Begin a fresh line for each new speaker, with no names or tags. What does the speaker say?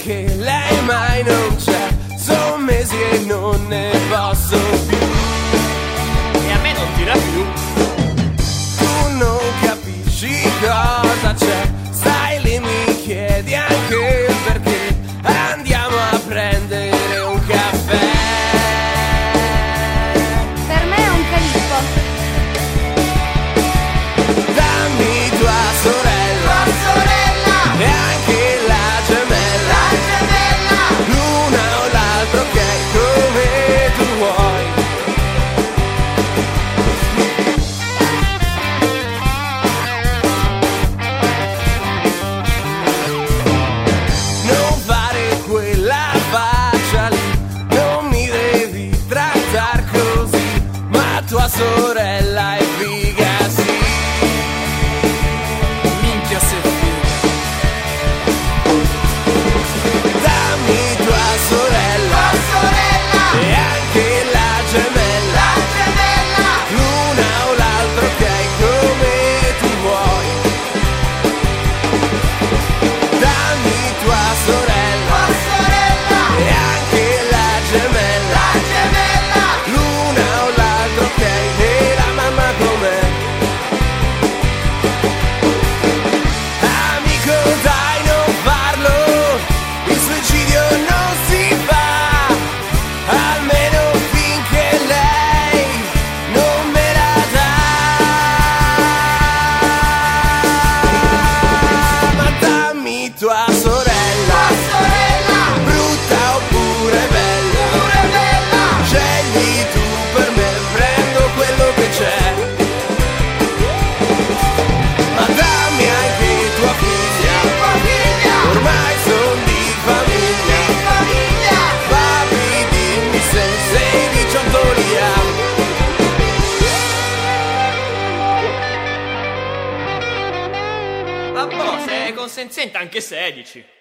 che lei mai non c'è. Sono mesi e non ne posso Ma
boh, se è consenziente anche 16.